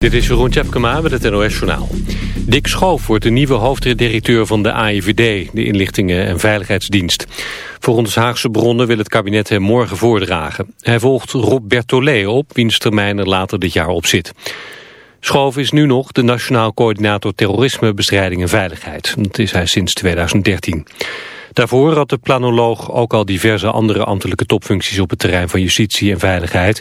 Dit is Jeroen Tjepkema met het NOS Journaal. Dick Schoof wordt de nieuwe hoofddirecteur van de AIVD, de Inlichtingen- en Veiligheidsdienst. Volgens Haagse bronnen wil het kabinet hem morgen voordragen. Hij volgt Rob Bertolet op, wiens termijn er later dit jaar op zit. Schoof is nu nog de Nationaal Coördinator Terrorisme, Bestrijding en Veiligheid. Dat is hij sinds 2013. Daarvoor had de planoloog ook al diverse andere ambtelijke topfuncties op het terrein van justitie en veiligheid.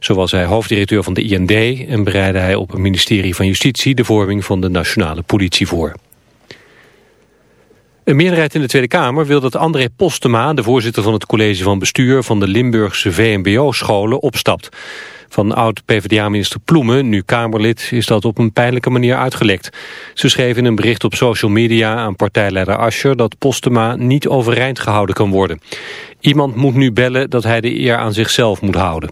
Zo was hij hoofddirecteur van de IND en bereidde hij op het ministerie van Justitie de vorming van de nationale politie voor. Een meerderheid in de Tweede Kamer wil dat André Postema, de voorzitter van het college van bestuur van de Limburgse VMBO-scholen, opstapt. Van oud-PVDA-minister Ploemen, nu Kamerlid, is dat op een pijnlijke manier uitgelekt. Ze schreef in een bericht op social media aan partijleider Ascher dat Postema niet overeind gehouden kan worden. Iemand moet nu bellen dat hij de eer aan zichzelf moet houden.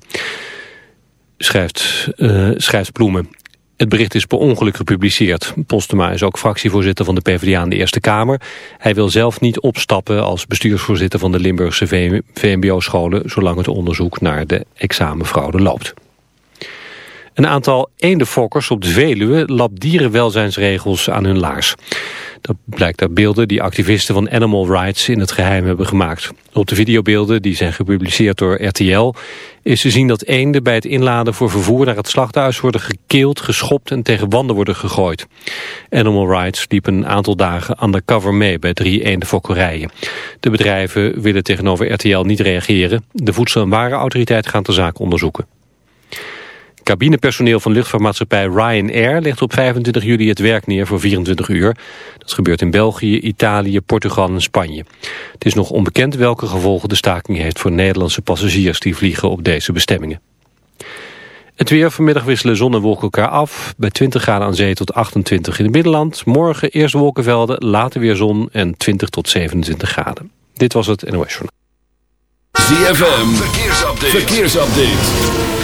Schrijft, uh, schrijft Ploemen. Het bericht is per ongeluk gepubliceerd. Postema is ook fractievoorzitter van de PvdA in de Eerste Kamer. Hij wil zelf niet opstappen als bestuursvoorzitter van de Limburgse VMBO-scholen... zolang het onderzoek naar de examenfraude loopt. Een aantal eendenfokkers op de Veluwe lapt dierenwelzijnsregels aan hun laars. Dat blijkt uit beelden die activisten van Animal Rights in het geheim hebben gemaakt. Op de videobeelden, die zijn gepubliceerd door RTL, is te zien dat eenden bij het inladen voor vervoer naar het slachthuis worden gekeeld, geschopt en tegen wanden worden gegooid. Animal Rights liep een aantal dagen undercover mee bij drie eendenfokkerijen. De bedrijven willen tegenover RTL niet reageren. De Voedsel- en Warenautoriteit gaat de zaak onderzoeken. Cabinepersoneel van luchtvaartmaatschappij Ryanair legt op 25 juli het werk neer voor 24 uur. Dat gebeurt in België, Italië, Portugal en Spanje. Het is nog onbekend welke gevolgen de staking heeft voor Nederlandse passagiers die vliegen op deze bestemmingen. Het weer vanmiddag wisselen zon en wolken elkaar af. Bij 20 graden aan zee tot 28 in het middenland. Morgen eerst wolkenvelden, later weer zon en 20 tot 27 graden. Dit was het NOS Journal. ZFM, verkeersupdate. verkeersupdate.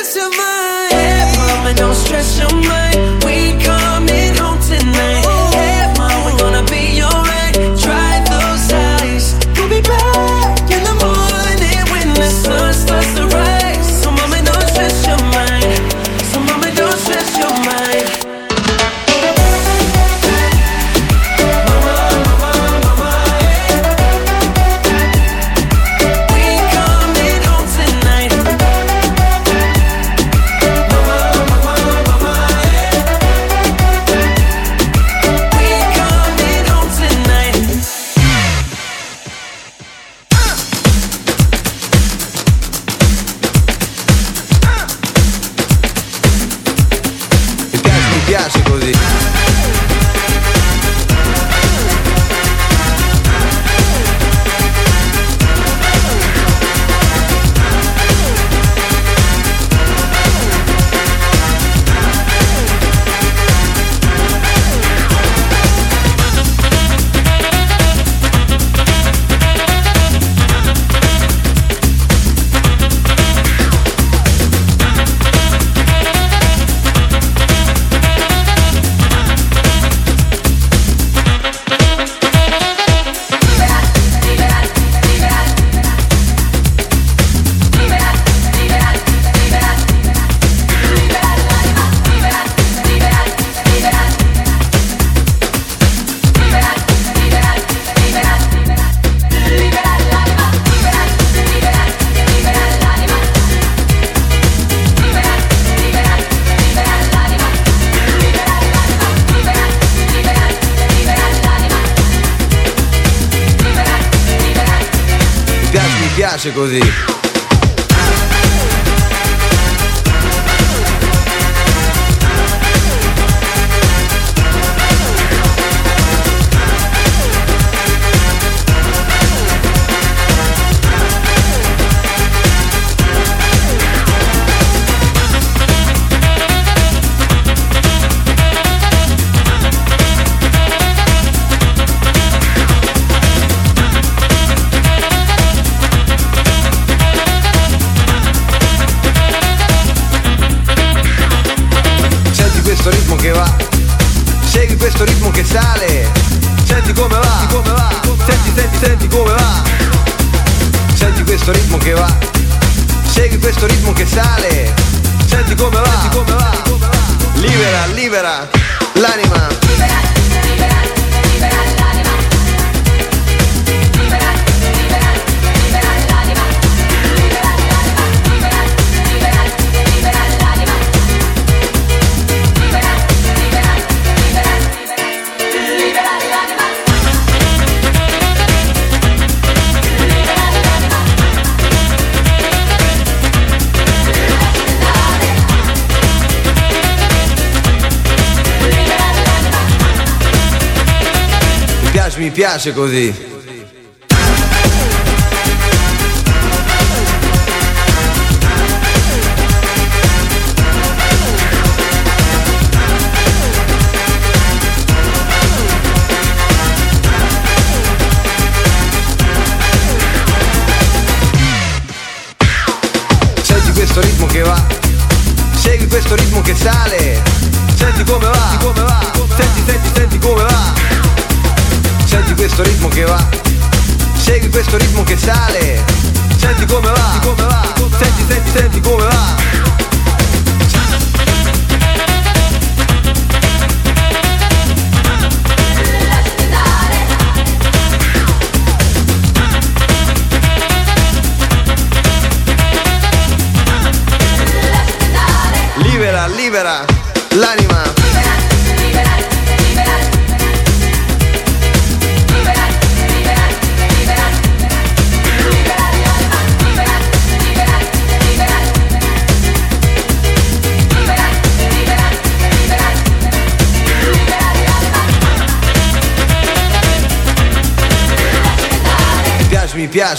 così mi piace così.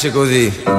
piace così.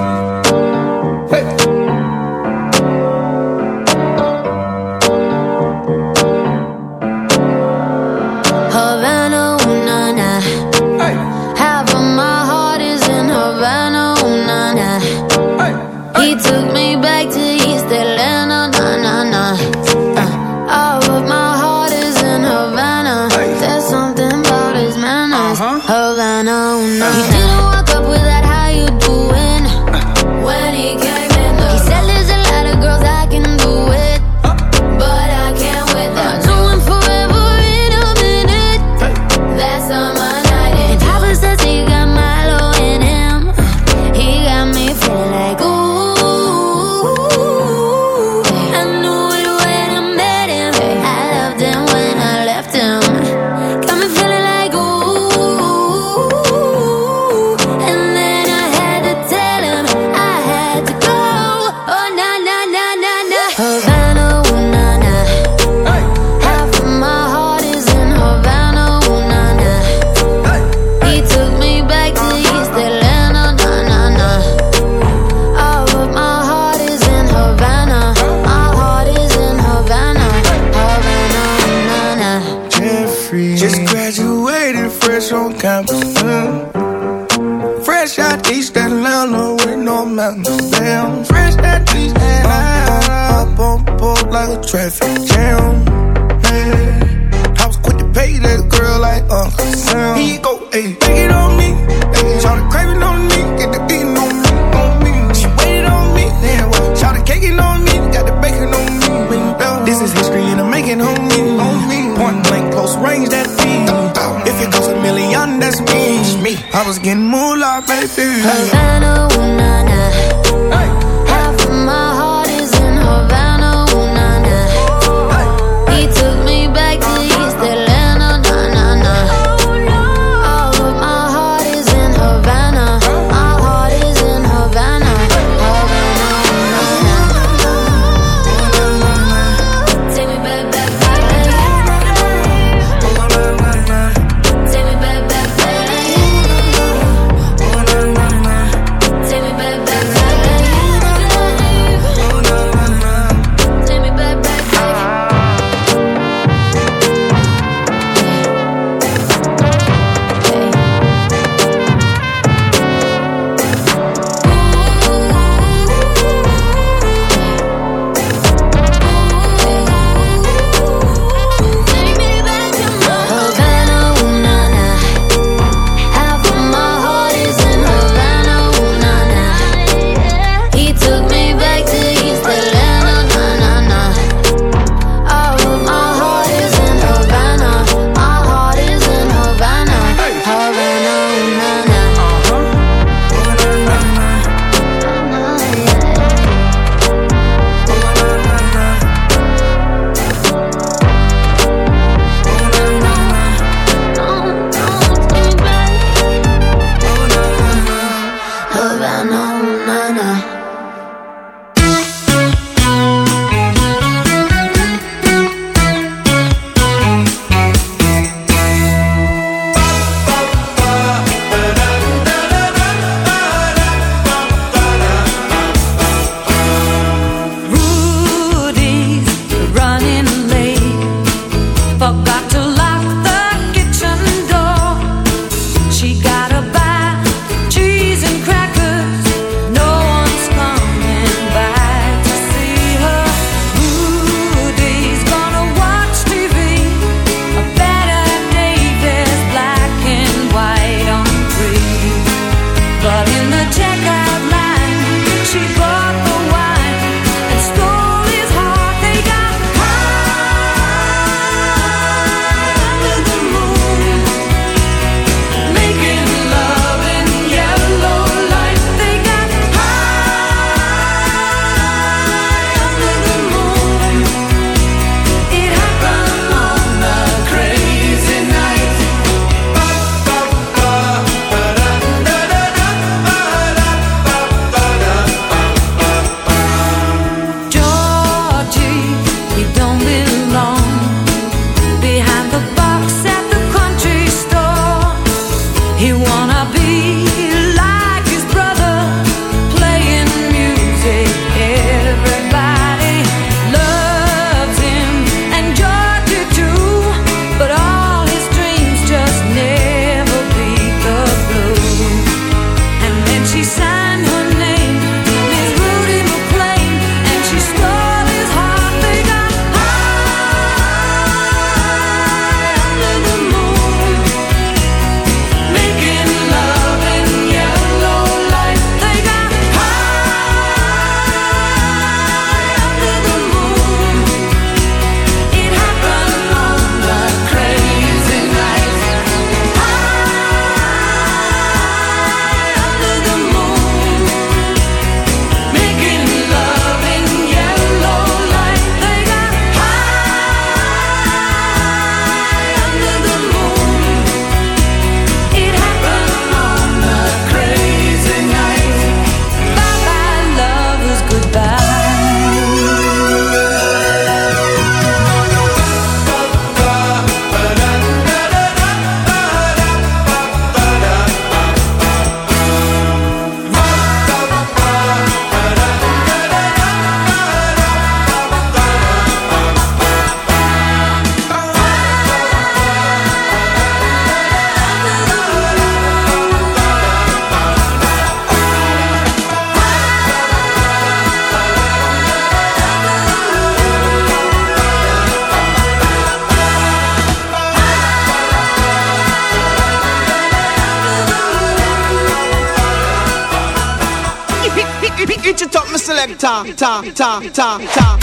炸炸炸炸。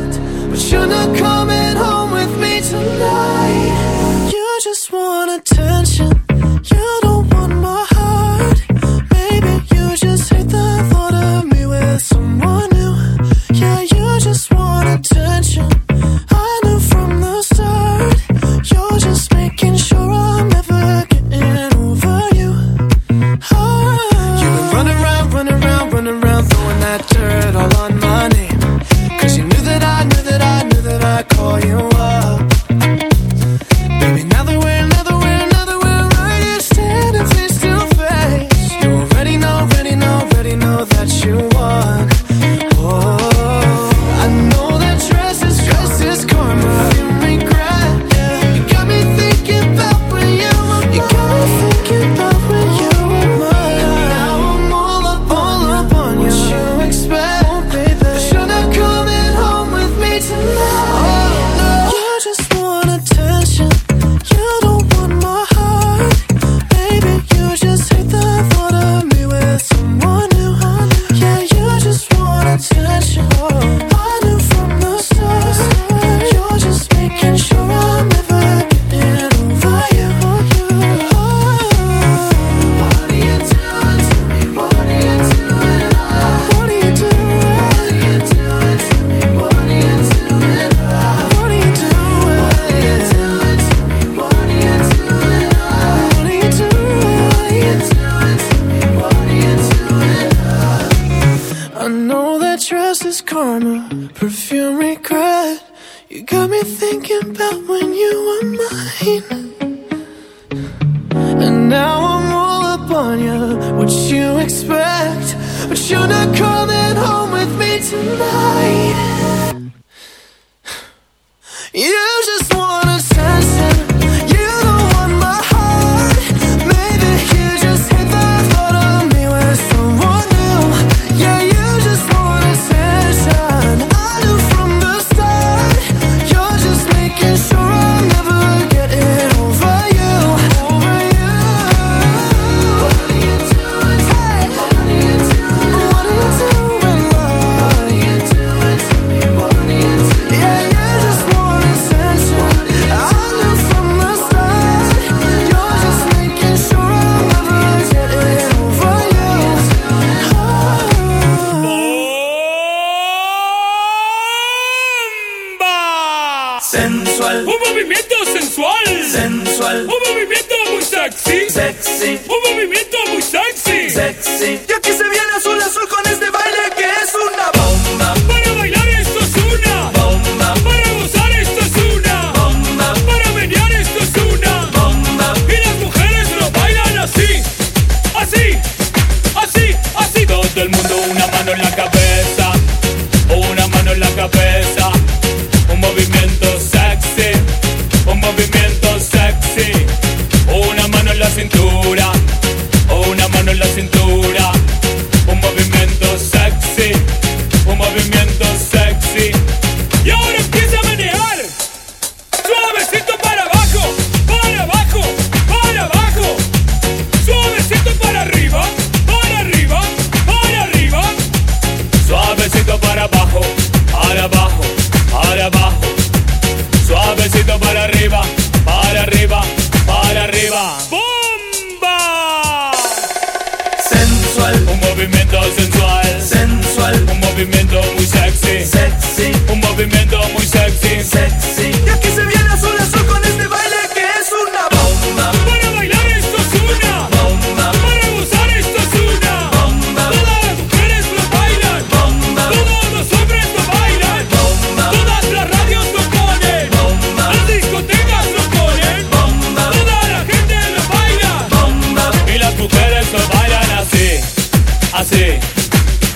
Shouldn't have come home with me tonight.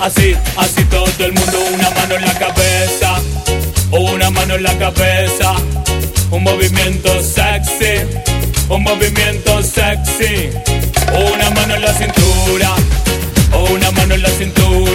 así, así todo el mundo, una mano en la cabeza, una mano en la cabeza, un movimiento sexy, un movimiento sexy, una mano en la cintura, una mano en la cintura.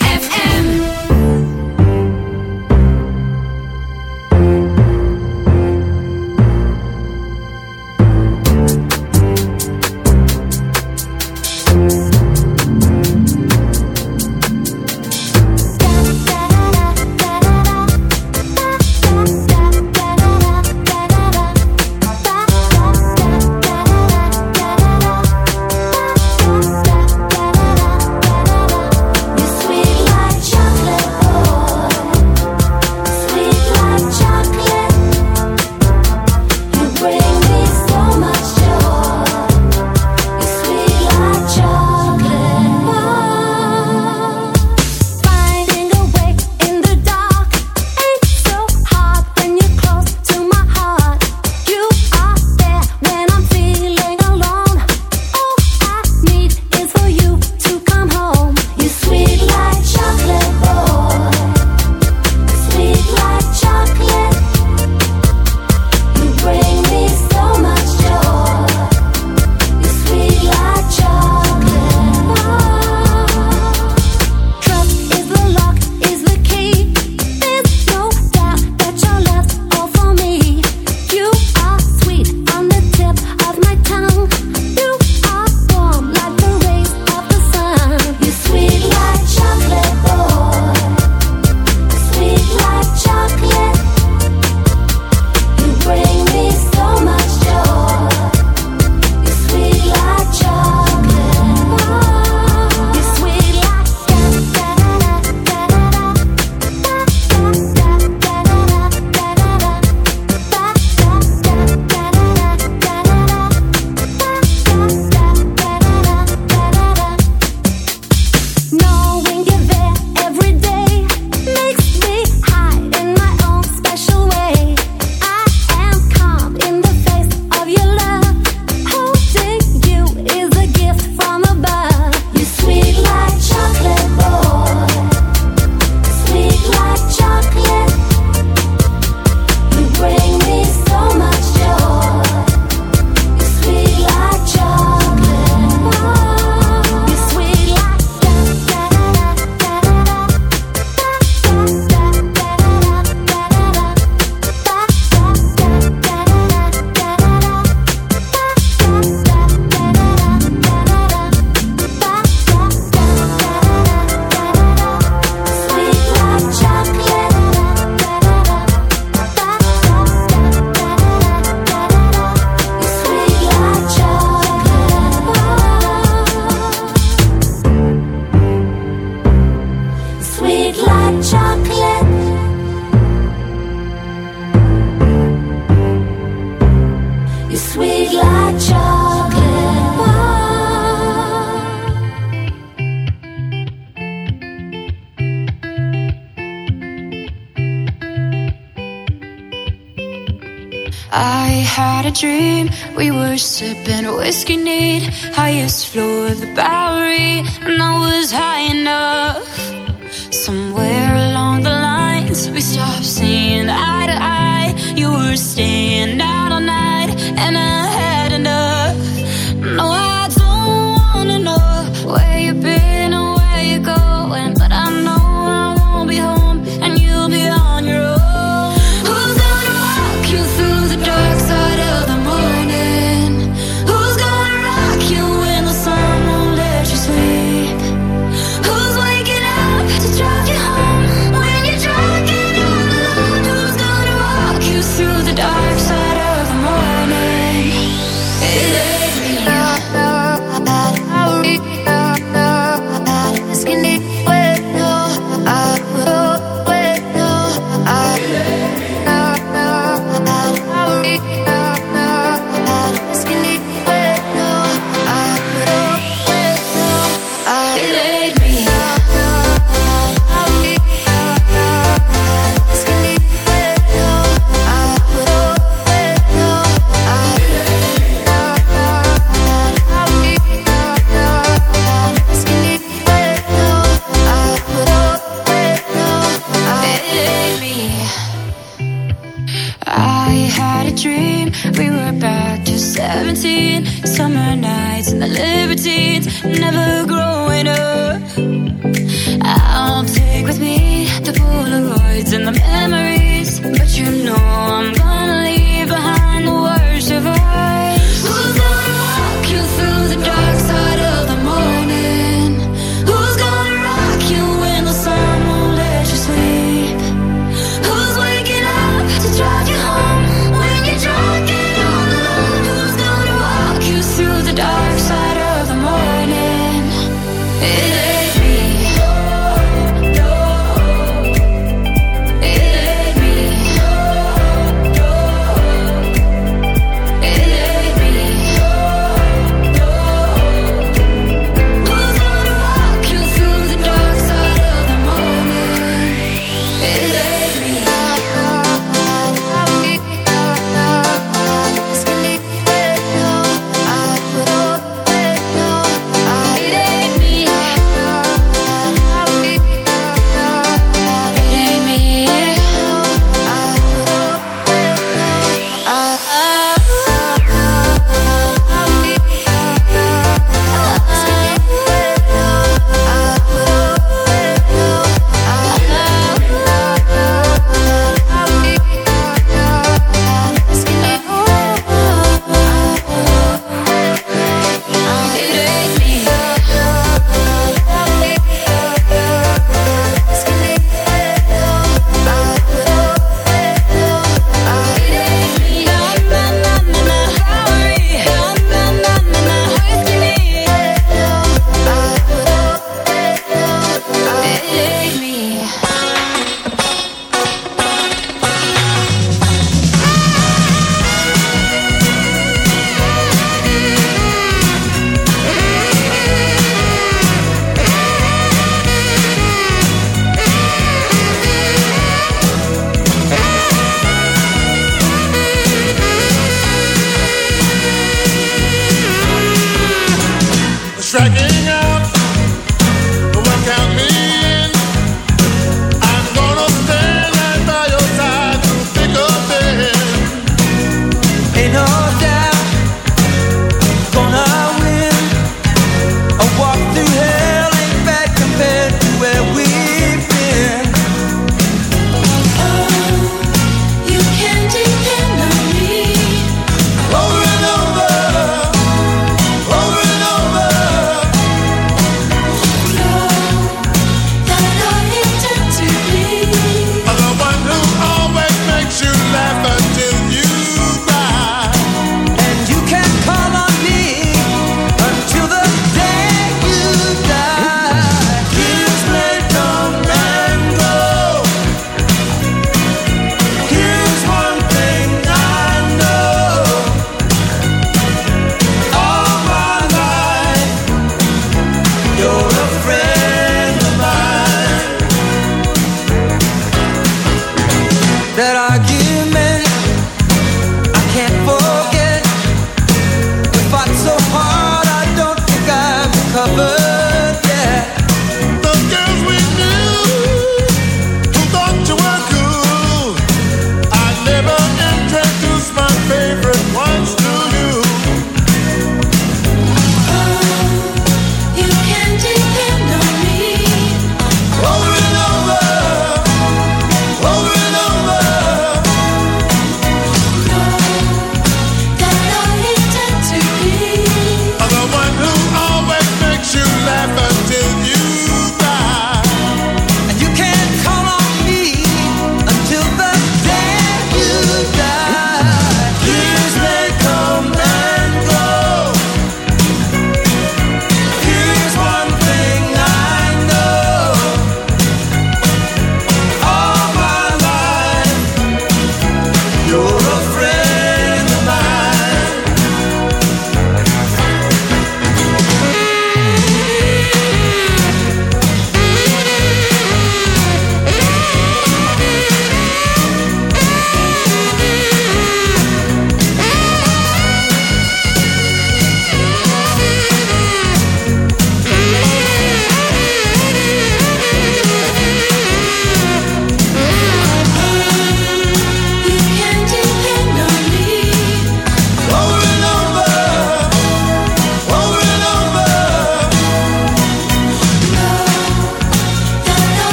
innocent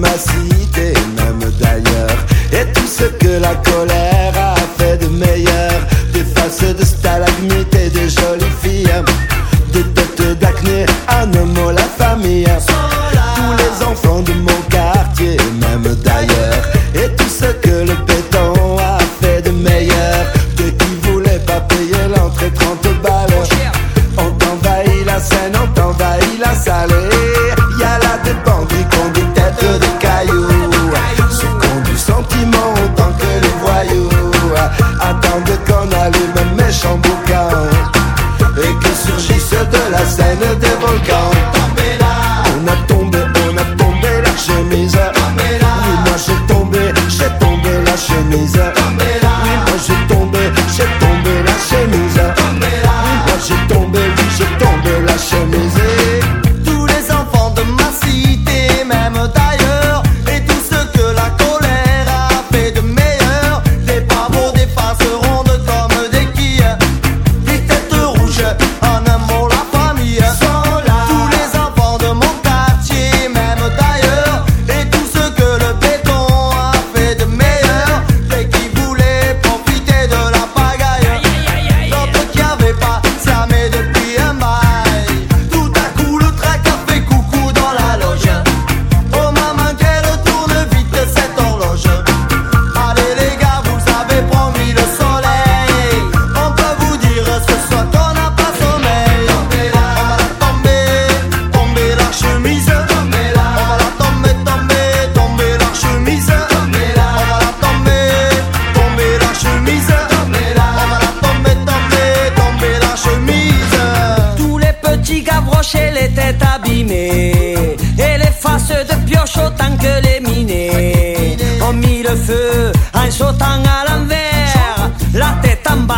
ma cité, même d'ailleurs, et tout ce que la colère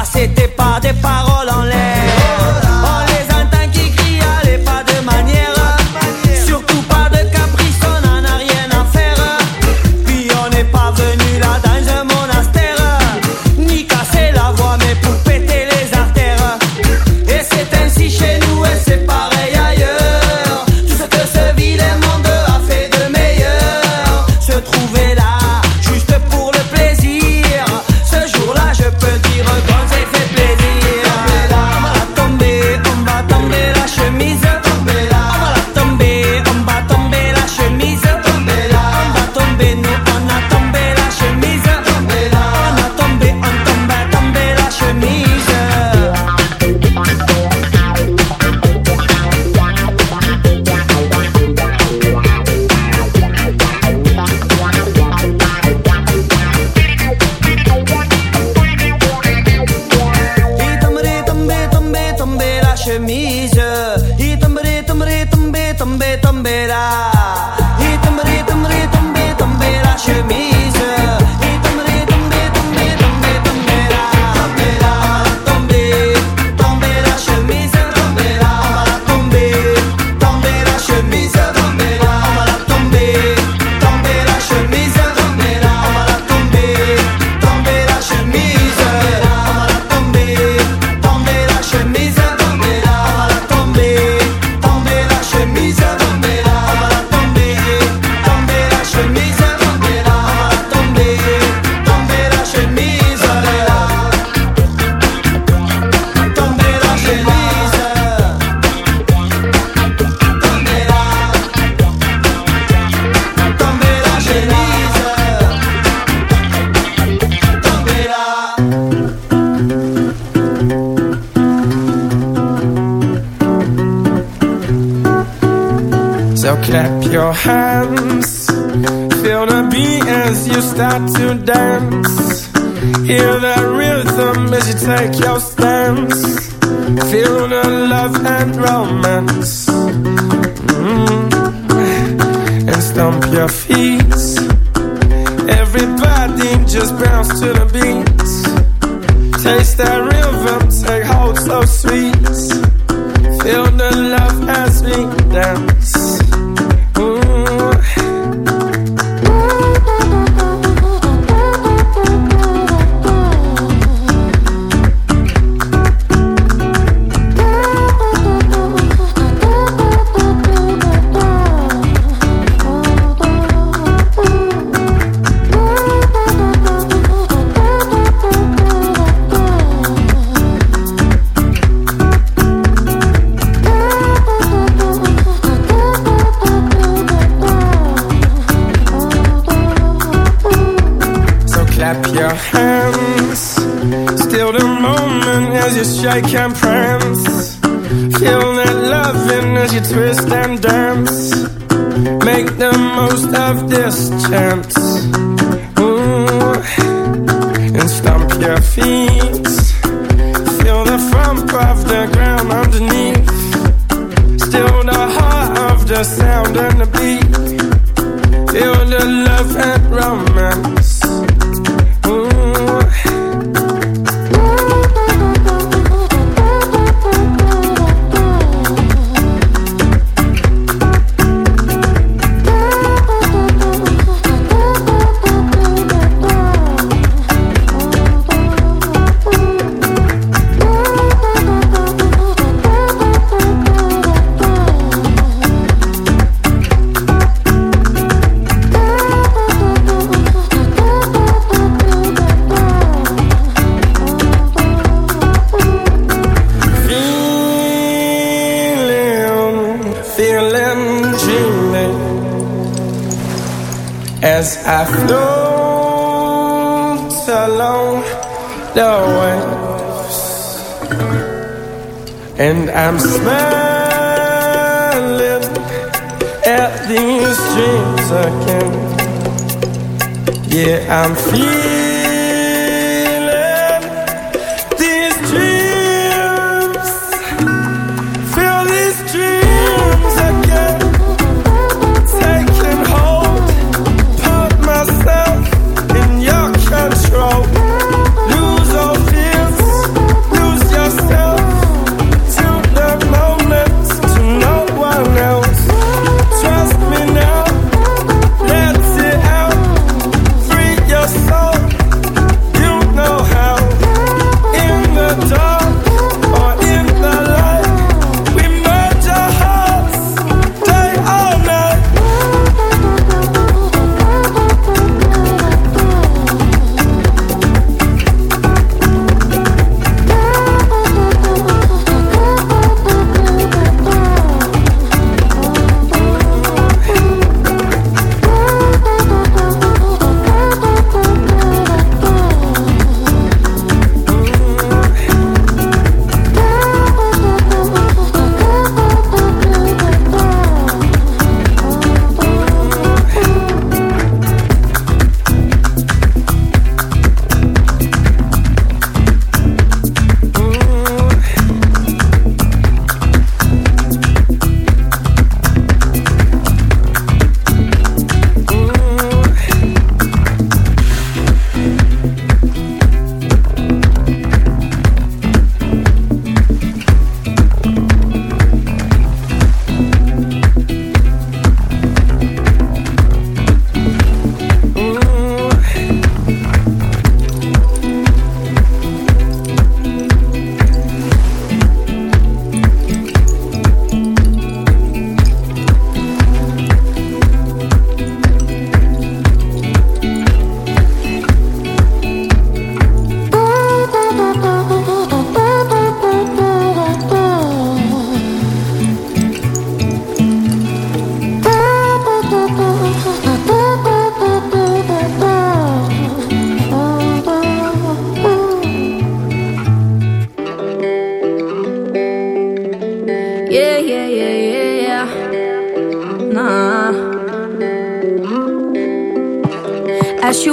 c'était pas des paroles en l'air.